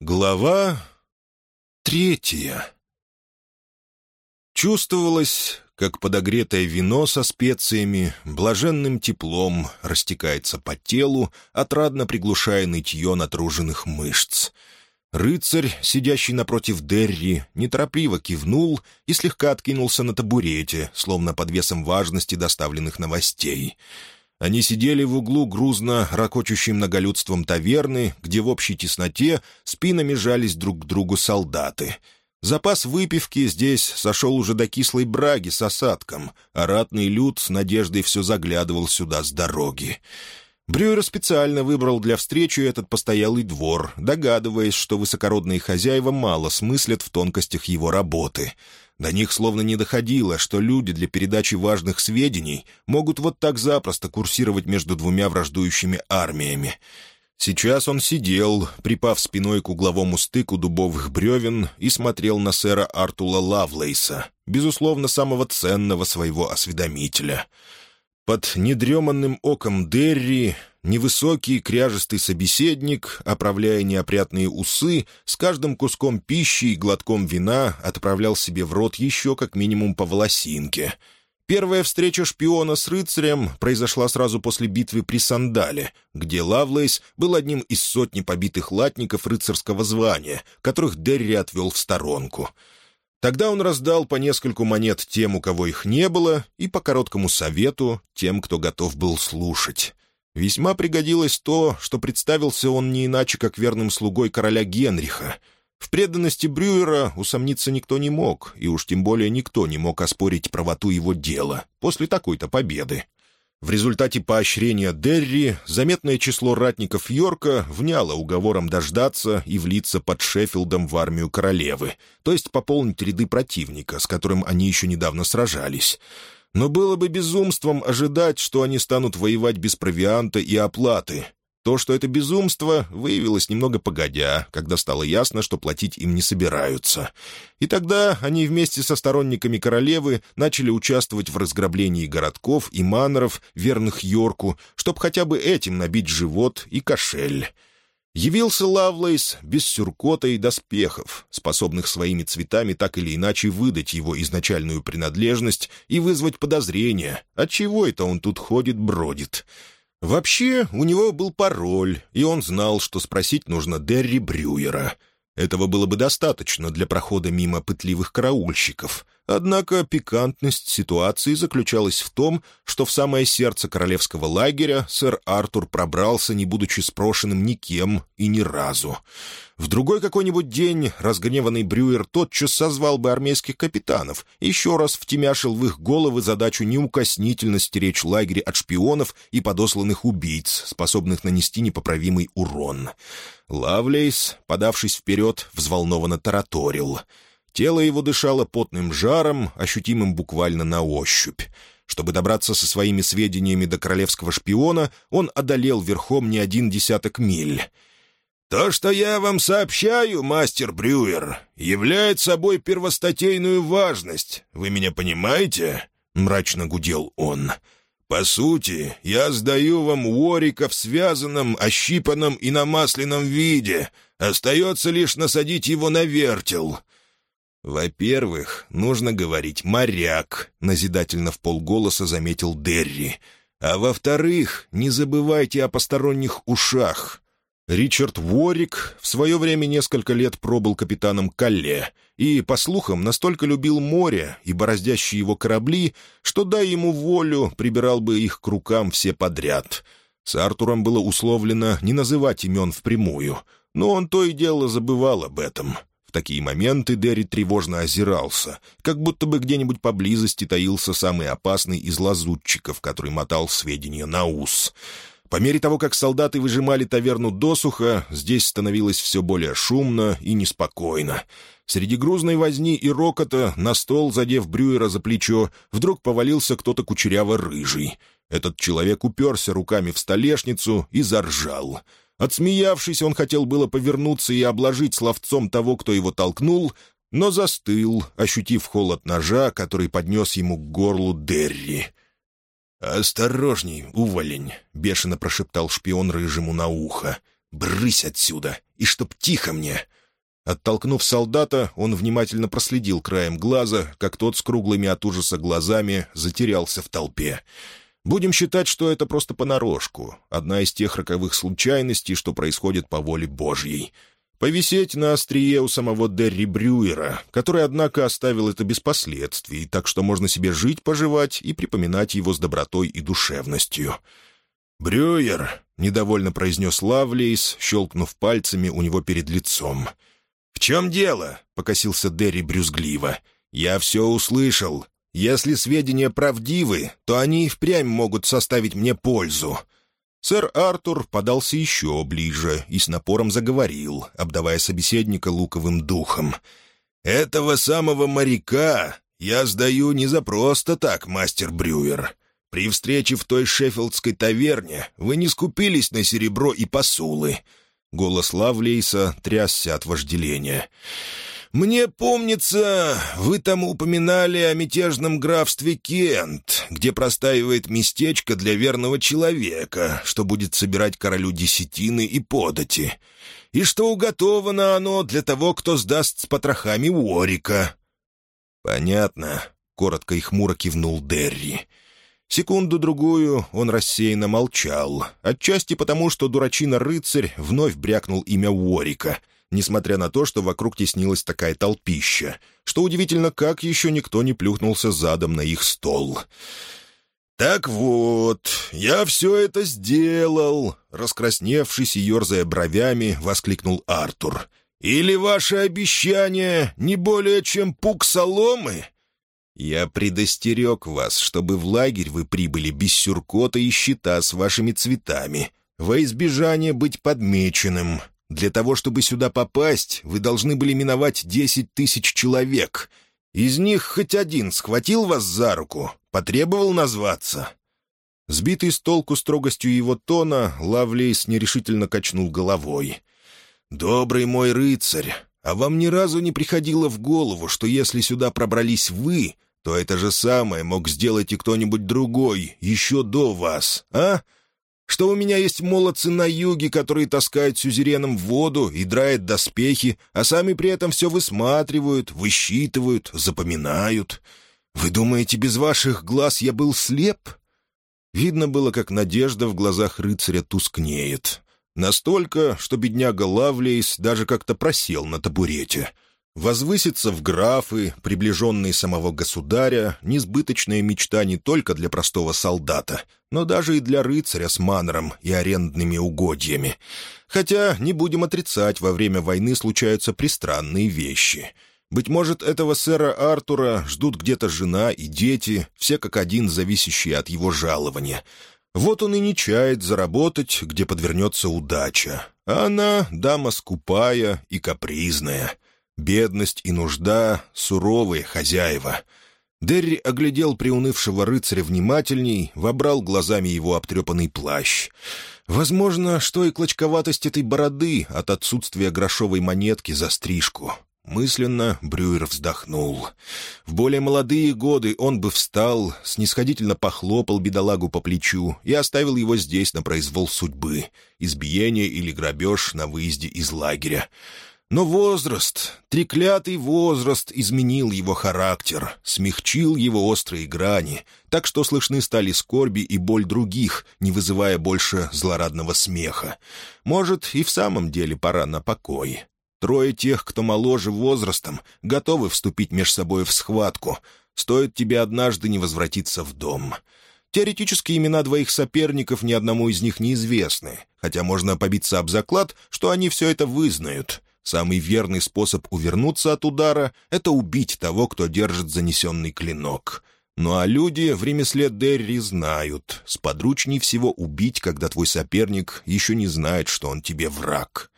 Глава третья Чувствовалось, как подогретое вино со специями блаженным теплом растекается по телу, отрадно приглушая нытье натруженных мышц. Рыцарь, сидящий напротив Дерри, неторопливо кивнул и слегка откинулся на табурете, словно под весом важности доставленных новостей — они сидели в углу грузно ракочущим многолюдством таверны, где в общей тесноте спинами жались друг к другу солдаты. Запас выпивки здесь сошел уже до кислой браги с осадком, а ратный люд с надеждой все заглядывал сюда с дороги. Брюер специально выбрал для встречи этот постоялый двор, догадываясь, что высокородные хозяева мало смыслят в тонкостях его работы — до них словно не доходило, что люди для передачи важных сведений могут вот так запросто курсировать между двумя враждующими армиями. Сейчас он сидел, припав спиной к угловому стыку дубовых бревен и смотрел на сэра Артула Лавлейса, безусловно, самого ценного своего осведомителя. Под недреманным оком Дерри Невысокий, кряжестый собеседник, оправляя неопрятные усы, с каждым куском пищи и глотком вина отправлял себе в рот еще как минимум по волосинке. Первая встреча шпиона с рыцарем произошла сразу после битвы при Сандале, где Лавлейс был одним из сотни побитых латников рыцарского звания, которых Дерри отвел в сторонку. Тогда он раздал по нескольку монет тем, у кого их не было, и по короткому совету тем, кто готов был слушать. Весьма пригодилось то, что представился он не иначе, как верным слугой короля Генриха. В преданности Брюера усомниться никто не мог, и уж тем более никто не мог оспорить правоту его дела после такой-то победы. В результате поощрения Дерри заметное число ратников Йорка вняло уговором дождаться и влиться под Шеффилдом в армию королевы, то есть пополнить ряды противника, с которым они еще недавно сражались. Но было бы безумством ожидать, что они станут воевать без провианта и оплаты. То, что это безумство, выявилось немного погодя, когда стало ясно, что платить им не собираются. И тогда они вместе со сторонниками королевы начали участвовать в разграблении городков и маноров, верных Йорку, чтобы хотя бы этим набить живот и кошель. Явился Лавлейс без сюркота и доспехов, способных своими цветами так или иначе выдать его изначальную принадлежность и вызвать подозрения, отчего это он тут ходит-бродит. Вообще, у него был пароль, и он знал, что спросить нужно Дерри Брюера. Этого было бы достаточно для прохода мимо пытливых караульщиков. Однако пикантность ситуации заключалась в том, что в самое сердце королевского лагеря сэр Артур пробрался, не будучи спрошенным никем и ни разу. В другой какой-нибудь день разгневанный Брюер тотчас созвал бы армейских капитанов, еще раз втемяшил в их головы задачу неукоснительно стеречь лагерь от шпионов и подосланных убийц, способных нанести непоправимый урон. Лавлейс, подавшись вперед, взволнованно тараторил — Тело его дышало потным жаром, ощутимым буквально на ощупь. Чтобы добраться со своими сведениями до королевского шпиона, он одолел верхом не один десяток миль. «То, что я вам сообщаю, мастер Брюер, является собой первостатейную важность. Вы меня понимаете?» — мрачно гудел он. «По сути, я сдаю вам Уорика в связанном, ощипанном и намасленном виде. Остается лишь насадить его на вертел». «Во-первых, нужно говорить «моряк», — назидательно в полголоса заметил Дерри. «А во-вторых, не забывайте о посторонних ушах». Ричард Ворик в свое время несколько лет пробыл капитаном Калле и, по слухам, настолько любил море и бороздящие его корабли, что, дай ему волю, прибирал бы их к рукам все подряд. С Артуром было условлено не называть имен впрямую, но он то и дело забывал об этом — такие моменты Дерри тревожно озирался, как будто бы где-нибудь поблизости таился самый опасный из лазутчиков, который мотал сведения на ус. По мере того, как солдаты выжимали таверну досуха, здесь становилось все более шумно и неспокойно. Среди грузной возни и рокота на стол, задев Брюера за плечо, вдруг повалился кто-то кучеряво-рыжий. Этот человек уперся руками в столешницу и заржал — Отсмеявшись, он хотел было повернуться и обложить словцом того, кто его толкнул, но застыл, ощутив холод ножа, который поднес ему к горлу Дерри. «Осторожней, уволень!» — бешено прошептал шпион рыжему на ухо. «Брысь отсюда! И чтоб тихо мне!» Оттолкнув солдата, он внимательно проследил краем глаза, как тот с круглыми от ужаса глазами затерялся в толпе. «Осторожней!» Будем считать, что это просто понарошку, одна из тех роковых случайностей, что происходит по воле Божьей. Повисеть на острие у самого Дерри Брюера, который, однако, оставил это без последствий, так что можно себе жить-поживать и припоминать его с добротой и душевностью. «Брюер», — недовольно произнес Лавлейс, щелкнув пальцами у него перед лицом. «В чем дело?» — покосился Дерри брюзгливо. «Я все услышал. Если сведения правдивы, то они и впрямь могут составить мне пользу». Сэр Артур подался еще ближе и с напором заговорил, обдавая собеседника луковым духом. «Этого самого моряка я сдаю не за просто так, мастер Брюер. При встрече в той шеффилдской таверне вы не скупились на серебро и посулы». Голос Лавлейса трясся от вожделения. «Все». «Мне помнится, вы там упоминали о мятежном графстве Кент, где простаивает местечко для верного человека, что будет собирать королю десятины и подати, и что уготовано оно для того, кто сдаст с потрохами Уорика». «Понятно», — коротко и хмуро кивнул Дерри. Секунду-другую он рассеянно молчал, отчасти потому, что дурачина-рыцарь вновь брякнул имя Уорика — несмотря на то, что вокруг теснилась такая толпища, что удивительно, как еще никто не плюхнулся задом на их стол. «Так вот, я все это сделал!» — раскрасневшись и ерзая бровями, воскликнул Артур. «Или ваше обещание не более чем пук соломы?» «Я предостерег вас, чтобы в лагерь вы прибыли без сюркота и щита с вашими цветами, во избежание быть подмеченным», для того, чтобы сюда попасть, вы должны были миновать десять тысяч человек. Из них хоть один схватил вас за руку, потребовал назваться». Сбитый с толку строгостью его тона, Лавлейс нерешительно качнул головой. «Добрый мой рыцарь, а вам ни разу не приходило в голову, что если сюда пробрались вы, то это же самое мог сделать и кто-нибудь другой, еще до вас, а? что у меня есть молодцы на юге, которые таскают сюзереном воду и драят доспехи, а сами при этом все высматривают, высчитывают, запоминают. Вы думаете, без ваших глаз я был слеп?» Видно было, как надежда в глазах рыцаря тускнеет. Настолько, что бедняга Лавлейс даже как-то просел на табурете — Возвыситься в графы, приближенные самого государя, несбыточная мечта не только для простого солдата, но даже и для рыцаря с манером и арендными угодьями. Хотя, не будем отрицать, во время войны случаются пристранные вещи. Быть может, этого сэра Артура ждут где-то жена и дети, все как один зависящие от его жалования. Вот он и не чает заработать, где подвернется удача. А она — дама скупая и капризная». Бедность и нужда — суровые хозяева. Дерри оглядел приунывшего рыцаря внимательней, вобрал глазами его обтрепанный плащ. Возможно, что и клочковатость этой бороды от отсутствия грошовой монетки за стрижку. Мысленно Брюер вздохнул. В более молодые годы он бы встал, снисходительно похлопал бедолагу по плечу и оставил его здесь на произвол судьбы, избиение или грабеж на выезде из лагеря. Но возраст, треклятый возраст, изменил его характер, смягчил его острые грани, так что слышны стали скорби и боль других, не вызывая больше злорадного смеха. Может, и в самом деле пора на покой. Трое тех, кто моложе возрастом, готовы вступить между собой в схватку. Стоит тебе однажды не возвратиться в дом». Теоретически имена двоих соперников ни одному из них неизвестны, хотя можно побиться об заклад, что они все это вызнают. Самый верный способ увернуться от удара — это убить того, кто держит занесенный клинок. Ну а люди в ремесле Дерри знают, сподручней всего убить, когда твой соперник еще не знает, что он тебе враг.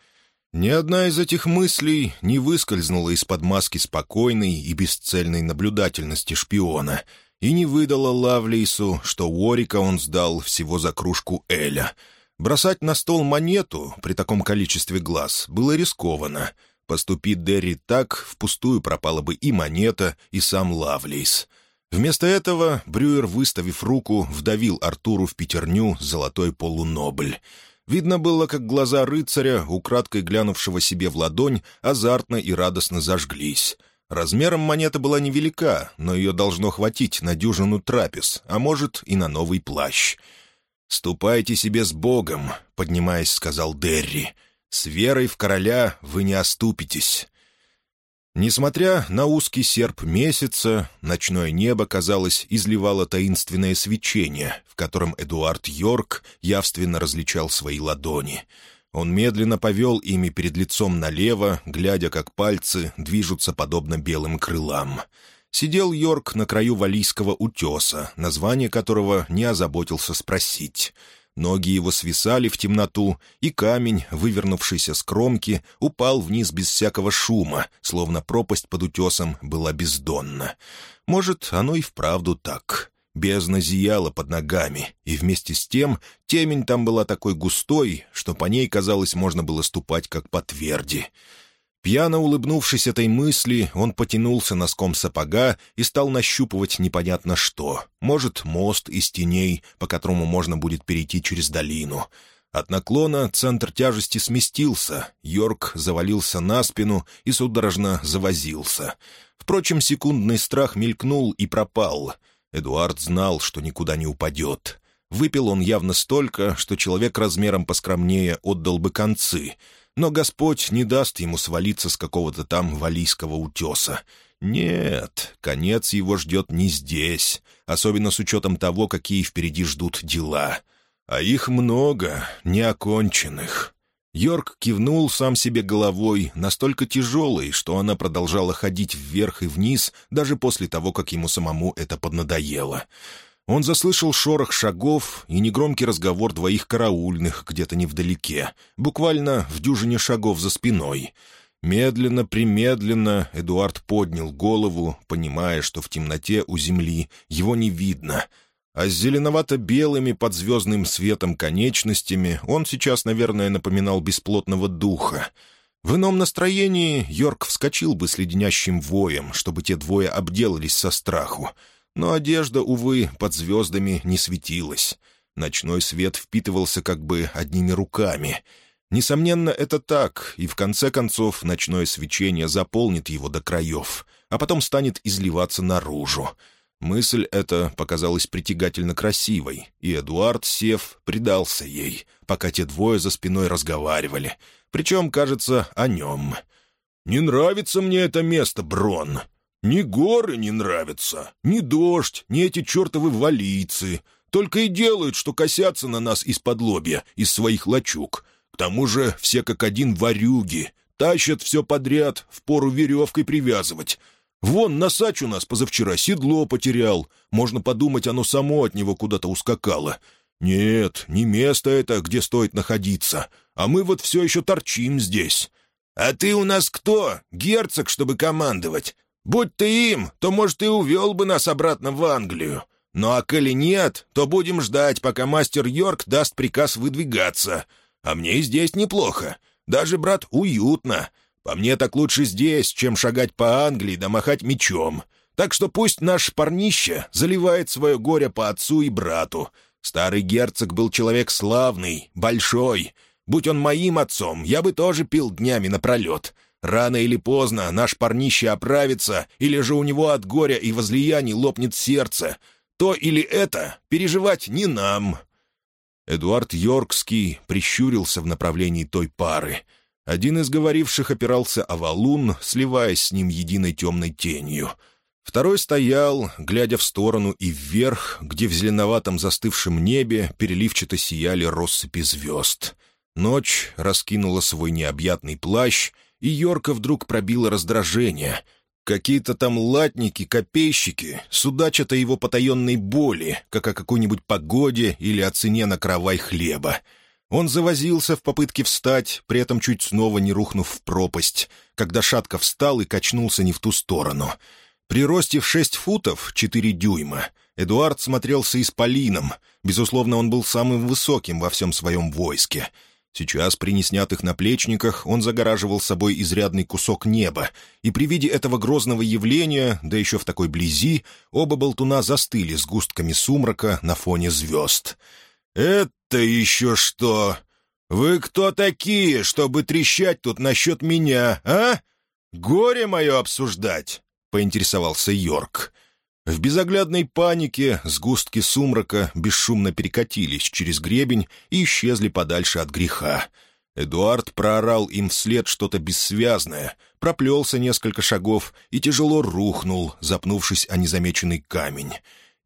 Ни одна из этих мыслей не выскользнула из-под маски спокойной и бесцельной наблюдательности шпиона и не выдала Лавлейсу, что Уорика он сдал всего за кружку Эля — Бросать на стол монету при таком количестве глаз было рискованно. Поступи Дерри так, впустую пропала бы и монета, и сам Лавлейс. Вместо этого Брюер, выставив руку, вдавил Артуру в пятерню золотой полунобль. Видно было, как глаза рыцаря, украдкой глянувшего себе в ладонь, азартно и радостно зажглись. Размером монета была невелика, но ее должно хватить на дюжину трапез, а может и на новый плащ. «Ступайте себе с Богом», — поднимаясь, сказал Дерри. «С верой в короля вы не оступитесь». Несмотря на узкий серп месяца, ночное небо, казалось, изливало таинственное свечение, в котором Эдуард Йорк явственно различал свои ладони. Он медленно повел ими перед лицом налево, глядя, как пальцы движутся подобно белым крылам сидел Йорк на краю валийского утеса, название которого не озаботился спросить. Ноги его свисали в темноту, и камень, вывернувшийся с кромки, упал вниз без всякого шума, словно пропасть под утесом была бездонна. Может, оно и вправду так. Бездна зияла под ногами, и вместе с тем темень там была такой густой, что по ней, казалось, можно было ступать как по тверди. Пьяно улыбнувшись этой мысли, он потянулся носком сапога и стал нащупывать непонятно что. Может, мост из теней, по которому можно будет перейти через долину. От наклона центр тяжести сместился, Йорк завалился на спину и судорожно завозился. Впрочем, секундный страх мелькнул и пропал. Эдуард знал, что никуда не упадет. Выпил он явно столько, что человек размером поскромнее отдал бы концы — но Господь не даст ему свалиться с какого-то там валийского утеса. Нет, конец его ждет не здесь, особенно с учетом того, какие впереди ждут дела. А их много, неоконченных. Йорк кивнул сам себе головой, настолько тяжелой, что она продолжала ходить вверх и вниз, даже после того, как ему самому это поднадоело. Он заслышал шорох шагов и негромкий разговор двоих караульных где-то невдалеке, буквально в дюжине шагов за спиной. Медленно-примедленно Эдуард поднял голову, понимая, что в темноте у земли его не видно — а с зеленовато-белыми под звездным светом конечностями он сейчас, наверное, напоминал бесплотного духа. В ином настроении Йорк вскочил бы с леденящим воем, чтобы те двое обделались со страху. Но одежда, увы, под звездами не светилась. Ночной свет впитывался как бы одними руками. Несомненно, это так, и в конце концов ночное свечение заполнит его до краев, а потом станет изливаться наружу. Мысль эта показалась притягательно красивой, и Эдуард, сев, предался ей, пока те двое за спиной разговаривали. Причем, кажется, о нем. «Не нравится мне это место, Брон», ни горы не нравятся, ни дождь, ни эти чертовы валийцы. Только и делают, что косятся на нас из-под лобья, из своих лачуг. К тому же все как один варюги, тащат все подряд, в пору веревкой привязывать. Вон, носач у нас позавчера седло потерял. Можно подумать, оно само от него куда-то ускакало. Нет, не место это, где стоит находиться. А мы вот все еще торчим здесь». «А ты у нас кто? Герцог, чтобы командовать? Будь ты им, то, может, и увел бы нас обратно в Англию. Ну а коли нет, то будем ждать, пока мастер Йорк даст приказ выдвигаться. А мне и здесь неплохо. Даже, брат, уютно. По мне так лучше здесь, чем шагать по Англии да махать мечом. Так что пусть наш парнище заливает свое горе по отцу и брату. Старый герцог был человек славный, большой. Будь он моим отцом, я бы тоже пил днями напролет. Рано или поздно наш парнище оправится, или же у него от горя и возлияний лопнет сердце. То или это переживать не нам». Эдуард Йоркский прищурился в направлении той пары. Один из говоривших опирался о валун, сливаясь с ним единой темной тенью. Второй стоял, глядя в сторону и вверх, где в зеленоватом застывшем небе переливчато сияли россыпи звезд. Ночь раскинула свой необъятный плащ — и Йорка вдруг пробило раздражение. Какие-то там латники, копейщики судачат о его потаенной боли, как о какой-нибудь погоде или о цене на кровай хлеба. Он завозился в попытке встать, при этом чуть снова не рухнув в пропасть, когда шатко встал и качнулся не в ту сторону. При росте в шесть футов четыре дюйма Эдуард смотрелся исполином. Безусловно, он был самым высоким во всем своем войске — Сейчас при неснятых наплечниках он загораживал собой изрядный кусок неба, и при виде этого грозного явления, да еще в такой близи, оба болтуна застыли с густками сумрака на фоне звезд. «Это еще что? Вы кто такие, чтобы трещать тут насчет меня, а? Горе мое обсуждать!» — поинтересовался Йорк. — в безоглядной панике сгустки сумрака бесшумно перекатились через гребень и исчезли подальше от греха. Эдуард проорал им вслед что-то бессвязное, проплелся несколько шагов и тяжело рухнул, запнувшись о незамеченный камень.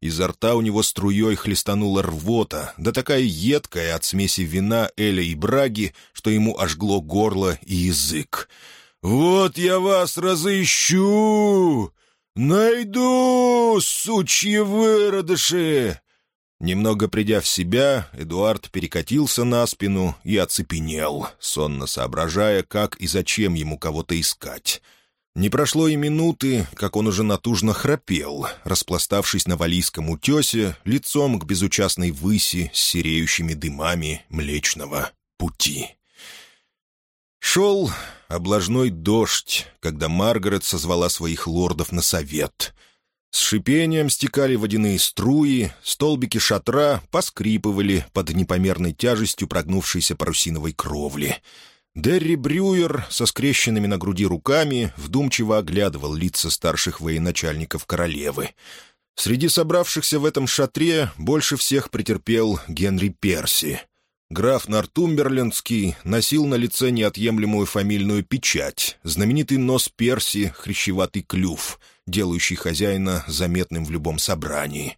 Изо рта у него струей хлестанула рвота, да такая едкая от смеси вина Эля и Браги, что ему ожгло горло и язык. «Вот я вас разыщу!» «Найду, сучьи выродыши!» Немного придя в себя, Эдуард перекатился на спину и оцепенел, сонно соображая, как и зачем ему кого-то искать. Не прошло и минуты, как он уже натужно храпел, распластавшись на валийском утесе, лицом к безучастной выси с сереющими дымами Млечного Пути. Шел облажной дождь, когда Маргарет созвала своих лордов на совет. С шипением стекали водяные струи, столбики шатра поскрипывали под непомерной тяжестью прогнувшейся парусиновой кровли. Дерри Брюер со скрещенными на груди руками вдумчиво оглядывал лица старших военачальников королевы. Среди собравшихся в этом шатре больше всех претерпел Генри Перси — Граф Нортумберлендский носил на лице неотъемлемую фамильную печать, знаменитый нос Перси, хрящеватый клюв, делающий хозяина заметным в любом собрании.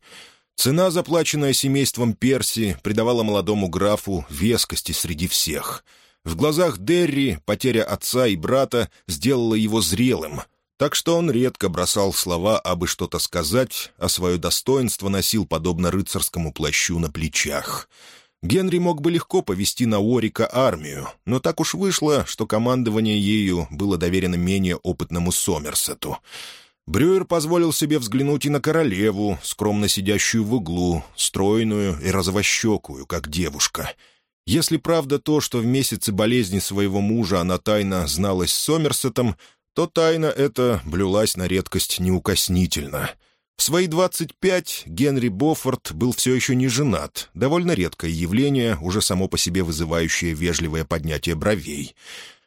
Цена, заплаченная семейством Перси, придавала молодому графу вескости среди всех. В глазах Дерри потеря отца и брата сделала его зрелым, так что он редко бросал слова, абы что-то сказать, а свое достоинство носил подобно рыцарскому плащу на плечах. Генри мог бы легко повести на Уорика армию, но так уж вышло, что командование ею было доверено менее опытному Сомерсету. Брюер позволил себе взглянуть и на королеву, скромно сидящую в углу, стройную и развощекую, как девушка. Если правда то, что в месяце болезни своего мужа она тайно зналась с Сомерсетом, то тайна эта блюлась на редкость неукоснительно — в свои 25 Генри Боффорд был все еще не женат, довольно редкое явление, уже само по себе вызывающее вежливое поднятие бровей.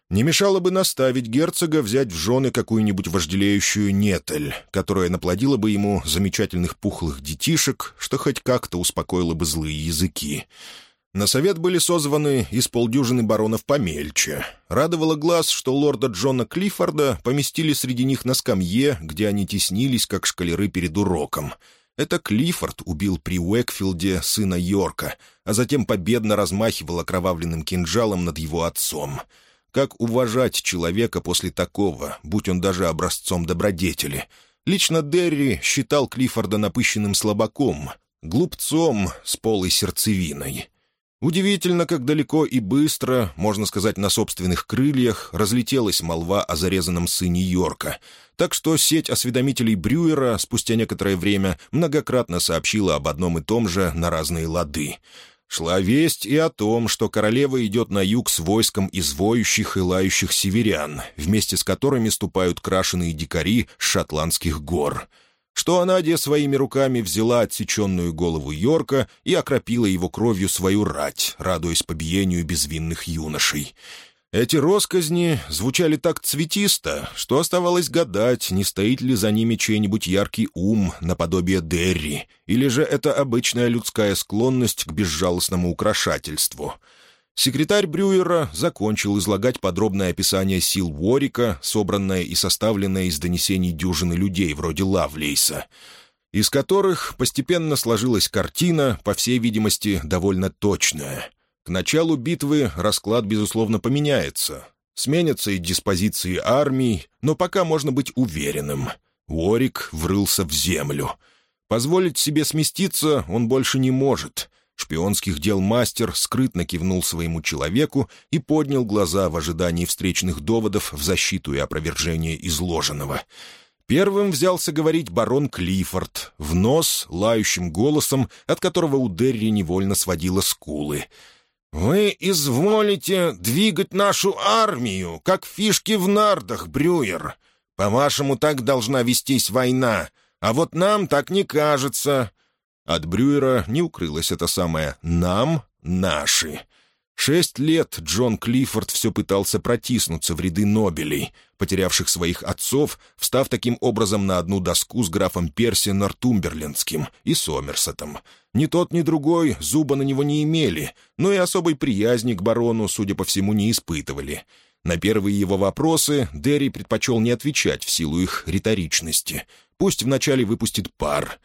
Не мешало бы наставить герцога взять в жены какую-нибудь вожделеющую нетель, которая наплодила бы ему замечательных пухлых детишек, что хоть как-то успокоило бы злые языки. На совет были созваны из полдюжины баронов помельче. Радовало глаз, что лорда Джона Клиффорда поместили среди них на скамье, где они теснились, как шкалеры перед уроком. Это Клиффорд убил при Уэкфилде сына Йорка, а затем победно размахивал окровавленным кинжалом над его отцом. Как уважать человека после такого, будь он даже образцом добродетели? Лично Дерри считал Клиффорда напыщенным слабаком, глупцом с полой сердцевиной. Удивительно, как далеко и быстро, можно сказать, на собственных крыльях, разлетелась молва о зарезанном сыне Йорка. Так что сеть осведомителей Брюера спустя некоторое время многократно сообщила об одном и том же на разные лады. Шла весть и о том, что королева идет на юг с войском из воющих и лающих северян, вместе с которыми ступают крашеные дикари с шотландских гор — что Анадия своими руками взяла отсеченную голову Йорка и окропила его кровью свою рать, радуясь побиению безвинных юношей. Эти росказни звучали так цветисто, что оставалось гадать, не стоит ли за ними чей-нибудь яркий ум, наподобие Дерри, или же это обычная людская склонность к безжалостному украшательству — Секретарь Брюера закончил излагать подробное описание сил Уорика, собранное и составленное из донесений дюжины людей вроде Лавлейса, из которых постепенно сложилась картина, по всей видимости, довольно точная. К началу битвы расклад, безусловно, поменяется. Сменятся и диспозиции армий, но пока можно быть уверенным. Уорик врылся в землю. Позволить себе сместиться он больше не может — Шпионских дел мастер скрытно кивнул своему человеку и поднял глаза в ожидании встречных доводов в защиту и опровержение изложенного. Первым взялся говорить барон Клиффорд, в нос, лающим голосом, от которого у Дерри невольно сводило скулы. «Вы изволите двигать нашу армию, как фишки в нардах, Брюер. По-вашему, так должна вестись война. А вот нам так не кажется. От Брюера не укрылось это самое «нам», «наши». Шесть лет Джон Клиффорд все пытался протиснуться в ряды Нобелей, потерявших своих отцов, встав таким образом на одну доску с графом Перси Нортумберлендским и Сомерсетом. Ни тот, ни другой зуба на него не имели, но и особой приязни к барону, судя по всему, не испытывали. На первые его вопросы Дерри предпочел не отвечать в силу их риторичности. «Пусть вначале выпустит пар».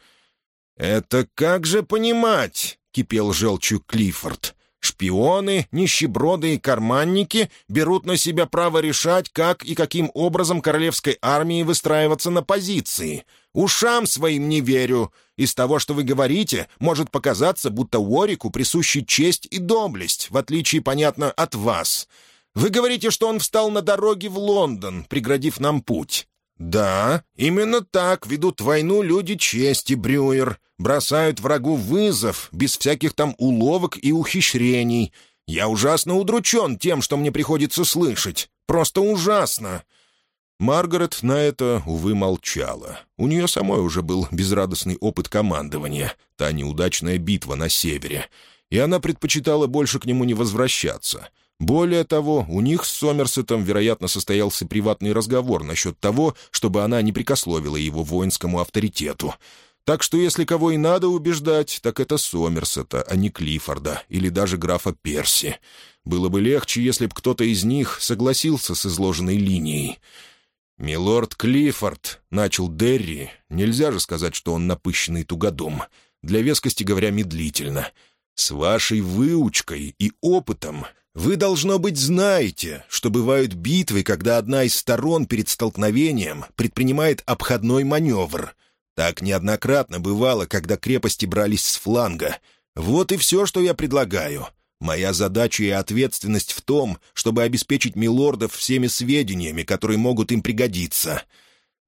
«Это как же понимать?» — кипел желчью Клиффорд. «Шпионы, нищеброды и карманники берут на себя право решать, как и каким образом королевской армии выстраиваться на позиции. Ушам своим не верю. Из того, что вы говорите, может показаться, будто Уорику присущи честь и доблесть, в отличие, понятно, от вас. Вы говорите, что он встал на дороге в Лондон, преградив нам путь. «Да, именно так ведут войну люди чести, Брюер. Бросают врагу вызов, без всяких там уловок и ухищрений. Я ужасно удручен тем, что мне приходится слышать. Просто ужасно!» Маргарет на это, увы, молчала. У нее самой уже был безрадостный опыт командования, та неудачная битва на севере, и она предпочитала больше к нему не возвращаться — более того, у них с Сомерсетом, вероятно, состоялся приватный разговор насчет того, чтобы она не прикословила его воинскому авторитету. Так что если кого и надо убеждать, так это Сомерсета, а не Клиффорда или даже графа Перси. Было бы легче, если бы кто-то из них согласился с изложенной линией. «Милорд Клиффорд», — начал Дерри, нельзя же сказать, что он напыщенный тугодум, для вескости говоря медлительно, — «с вашей выучкой и опытом вы, должно быть, знаете, что бывают битвы, когда одна из сторон перед столкновением предпринимает обходной маневр. Так неоднократно бывало, когда крепости брались с фланга. Вот и все, что я предлагаю. Моя задача и ответственность в том, чтобы обеспечить милордов всеми сведениями, которые могут им пригодиться».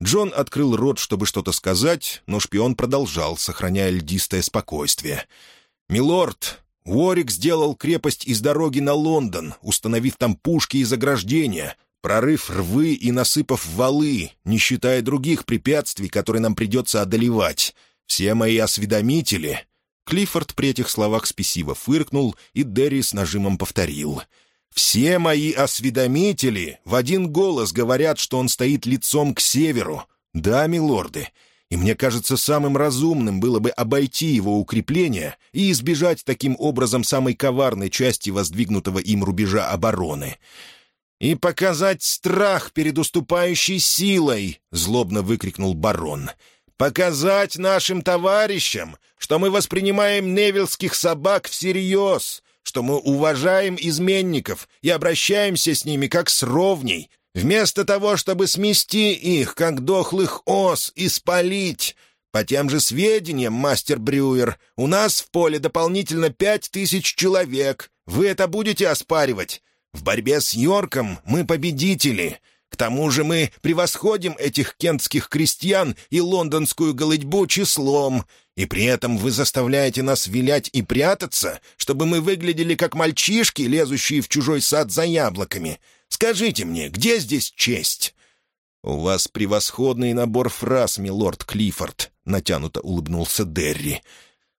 Джон открыл рот, чтобы что-то сказать, но шпион продолжал, сохраняя льдистое спокойствие. «Милорд, Уорик сделал крепость из дороги на Лондон, установив там пушки и заграждения, прорыв рвы и насыпав валы, не считая других препятствий, которые нам придется одолевать. Все мои осведомители...» Клиффорд при этих словах спесиво фыркнул, и Дерри с нажимом повторил. «Все мои осведомители в один голос говорят, что он стоит лицом к северу. Да, милорды, и мне кажется, самым разумным было бы обойти его укрепление и избежать таким образом самой коварной части воздвигнутого им рубежа обороны. «И показать страх перед уступающей силой!» — злобно выкрикнул барон. «Показать нашим товарищам, что мы воспринимаем невельских собак всерьез, что мы уважаем изменников и обращаемся с ними как с ровней!» Вместо того, чтобы смести их, как дохлых ос, и спалить. По тем же сведениям, мастер Брюер, у нас в поле дополнительно пять тысяч человек. Вы это будете оспаривать? В борьбе с Йорком мы победители. К тому же мы превосходим этих кентских крестьян и лондонскую голытьбу числом, и при этом вы заставляете нас вилять и прятаться, чтобы мы выглядели как мальчишки, лезущие в чужой сад за яблоками. Скажите мне, где здесь честь?» «У вас превосходный набор фраз, милорд Клиффорд», — натянуто улыбнулся Дерри.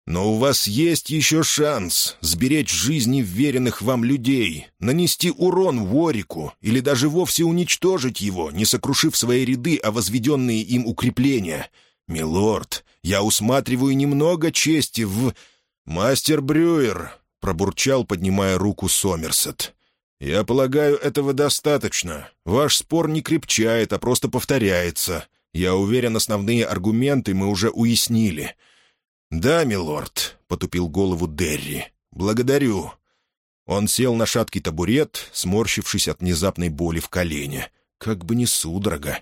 «Но у вас есть еще шанс сберечь жизни веренных вам людей, нанести урон Ворику или даже вовсе уничтожить его, не сокрушив свои ряды, а возведенные им укрепления. Милорд, я усматриваю немного чести в...» «Мастер Брюер», — пробурчал, поднимая руку Сомерсет. «Я полагаю, этого достаточно. Ваш спор не крепчает, а просто повторяется. Я уверен, основные аргументы мы уже уяснили». «Да, милорд», — потупил голову Дерри. «Благодарю». Он сел на шаткий табурет, сморщившись от внезапной боли в колене. Как бы не судорога.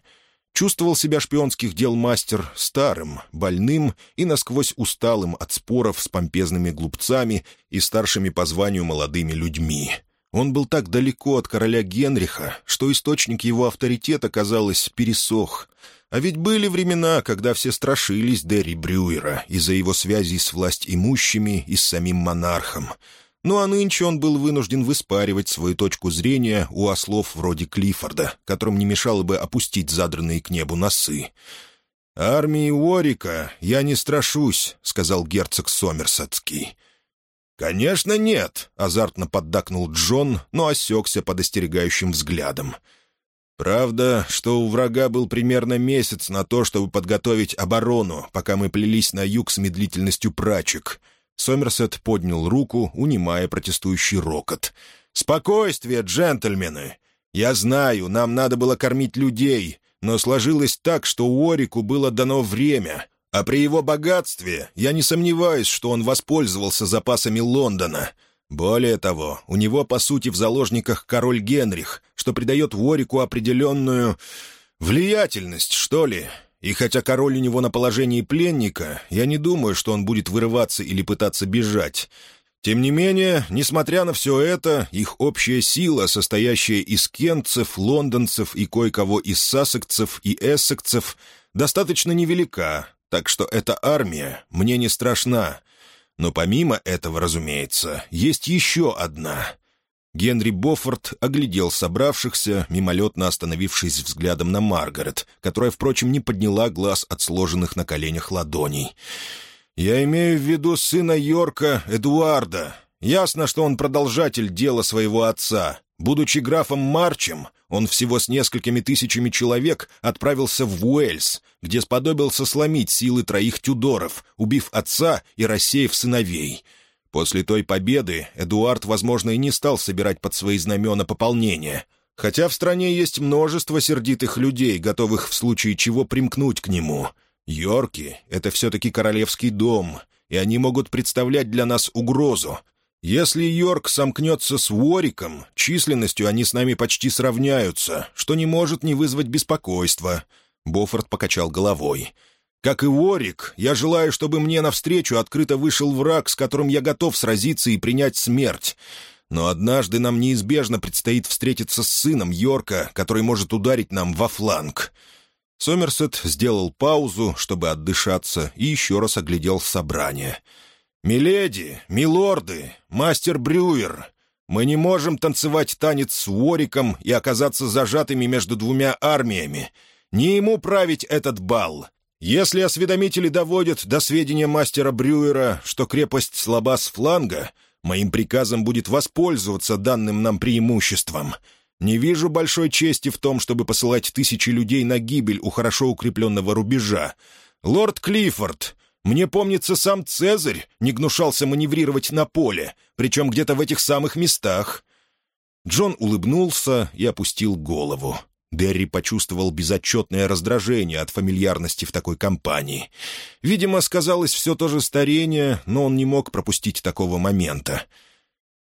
Чувствовал себя шпионских дел мастер старым, больным и насквозь усталым от споров с помпезными глупцами и старшими по званию молодыми людьми. Он был так далеко от короля Генриха, что источник его авторитета, казалось, пересох. А ведь были времена, когда все страшились Дерри Брюера из-за его связей с власть имущими и с самим монархом. Ну а нынче он был вынужден выспаривать свою точку зрения у ослов вроде Клиффорда, которым не мешало бы опустить задранные к небу носы. «Армии Уорика я не страшусь», — сказал герцог Сомерсадский. «Конечно, нет!» — азартно поддакнул Джон, но осекся под остерегающим взглядом. «Правда, что у врага был примерно месяц на то, чтобы подготовить оборону, пока мы плелись на юг с медлительностью прачек». Сомерсет поднял руку, унимая протестующий рокот. «Спокойствие, джентльмены! Я знаю, нам надо было кормить людей, но сложилось так, что Уорику было дано время. А при его богатстве я не сомневаюсь, что он воспользовался запасами Лондона. Более того, у него, по сути, в заложниках король Генрих, что придает Ворику определенную... влиятельность, что ли. И хотя король у него на положении пленника, я не думаю, что он будет вырываться или пытаться бежать. Тем не менее, несмотря на все это, их общая сила, состоящая из кентцев, лондонцев и кое-кого из сасекцев и эссекцев, достаточно невелика, так что эта армия мне не страшна. Но помимо этого, разумеется, есть еще одна. Генри Боффорд оглядел собравшихся, мимолетно остановившись взглядом на Маргарет, которая, впрочем, не подняла глаз от сложенных на коленях ладоней. «Я имею в виду сына Йорка, Эдуарда. Ясно, что он продолжатель дела своего отца. Будучи графом Марчем, он всего с несколькими тысячами человек отправился в Уэльс, где сподобился сломить силы троих Тюдоров, убив отца и рассеяв сыновей. После той победы Эдуард, возможно, и не стал собирать под свои знамена пополнение, хотя в стране есть множество сердитых людей, готовых в случае чего примкнуть к нему. Йорки — это все-таки королевский дом, и они могут представлять для нас угрозу, если Йорк сомкнется с Вориком, численностью они с нами почти сравняются, что не может не вызвать беспокойства». Боффорд покачал головой. «Как и Уорик, я желаю, чтобы мне навстречу открыто вышел враг, с которым я готов сразиться и принять смерть. Но однажды нам неизбежно предстоит встретиться с сыном Йорка, который может ударить нам во фланг». Сомерсет сделал паузу, чтобы отдышаться, и еще раз оглядел собрание. «Собрание». «Миледи, милорды, мастер Брюер, мы не можем танцевать танец с Уориком и оказаться зажатыми между двумя армиями. Не ему править этот бал. Если осведомители доводят до сведения мастера Брюера, что крепость слаба с фланга, моим приказом будет воспользоваться данным нам преимуществом. Не вижу большой чести в том, чтобы посылать тысячи людей на гибель у хорошо укрепленного рубежа. Лорд Клиффорд, мне помнится, сам Цезарь не гнушался маневрировать на поле, причем где-то в этих самых местах». Джон улыбнулся и опустил голову. Дерри почувствовал безотчетное раздражение от фамильярности в такой компании. Видимо, сказалось все то же старение, но он не мог пропустить такого момента.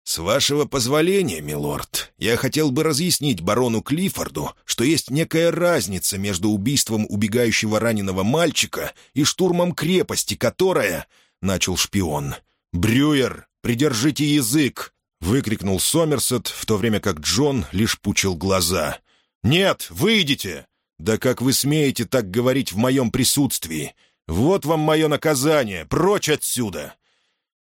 «С вашего позволения, милорд, я хотел бы разъяснить барону Клиффорду, что есть некая разница между убийством убегающего раненого мальчика и штурмом крепости, которая...» — начал шпион. «Брюер, придержите язык!» — выкрикнул Сомерсет, в то время как Джон лишь пучил глаза. «Нет, выйдите!» «Да как вы смеете так говорить в моем присутствии? Вот вам мое наказание! Прочь отсюда!»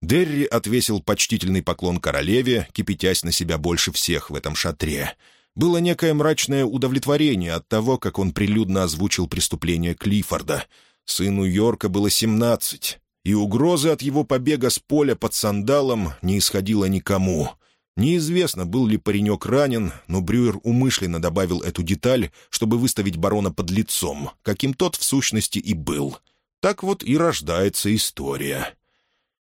Дерри отвесил почтительный поклон королеве, кипятясь на себя больше всех в этом шатре. Было некое мрачное удовлетворение от того, как он прилюдно озвучил преступление Клиффорда. Сыну Йорка было семнадцать, и угрозы от его побега с поля под сандалом не исходило никому. Неизвестно, был ли паренек ранен, но Брюер умышленно добавил эту деталь, чтобы выставить барона под лицом, каким тот в сущности и был. Так вот и рождается история.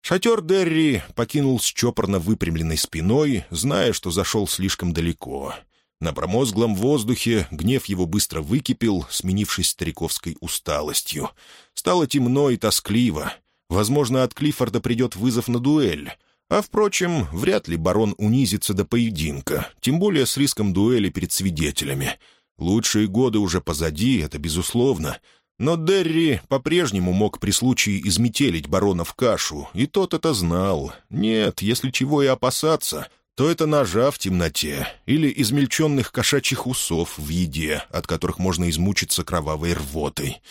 Шатер Дерри покинул с чопорно выпрямленной спиной, зная, что зашел слишком далеко. На промозглом воздухе гнев его быстро выкипел, сменившись стариковской усталостью. Стало темно и тоскливо. Возможно, от Клиффорда придет вызов на дуэль. А, впрочем, вряд ли барон унизится до поединка, тем более с риском дуэли перед свидетелями. Лучшие годы уже позади, это безусловно, но Дерри по-прежнему мог при случае изметелить барона в кашу, и тот это знал. Нет, если чего и опасаться, то это ножа в темноте или измельченных кошачьих усов в еде, от которых можно измучиться кровавой рвотой.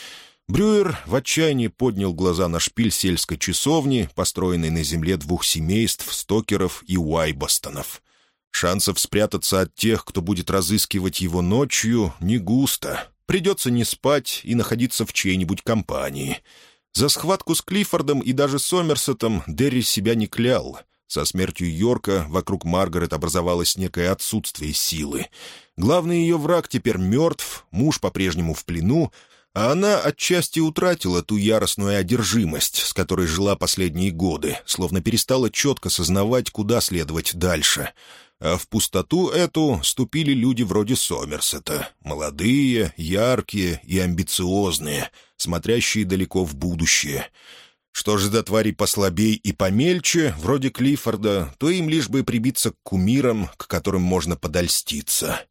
Брюер в отчаянии поднял глаза на шпиль сельской часовни, построенной на земле двух семейств, стокеров и уайбостонов. Шансов спрятаться от тех, кто будет разыскивать его ночью, не густо. Придется не спать и находиться в чьей-нибудь компании. За схватку с Клиффордом и даже Сомерсетом Дерри себя не клял. Со смертью Йорка вокруг Маргарет образовалось некое отсутствие силы. Главный ее враг теперь мертв, муж по-прежнему в плену, а она отчасти утратила ту яростную одержимость, с которой жила последние годы, словно перестала четко сознавать, куда следовать дальше. А в пустоту эту ступили люди вроде Сомерсета. Молодые, яркие и амбициозные, смотрящие далеко в будущее. Что же до тварей послабей и помельче, вроде Клиффорда, то им лишь бы прибиться к кумирам, к которым можно подольститься.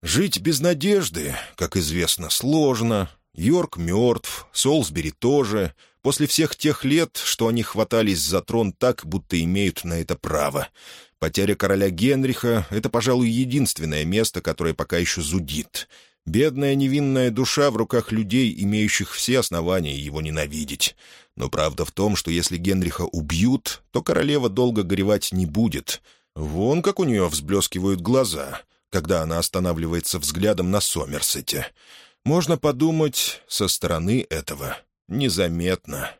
Жить без надежды, как известно, сложно. Йорк мертв, Солсбери тоже. После всех тех лет, что они хватались за трон так, будто имеют на это право. Потеря короля Генриха — это, пожалуй, единственное место, которое пока еще зудит. Бедная невинная душа в руках людей, имеющих все основания его ненавидеть. Но правда в том, что если Генриха убьют, то королева долго горевать не будет. Вон как у нее взблескивают глаза, когда она останавливается взглядом на Сомерсете. Можно подумать, со стороны этого незаметно.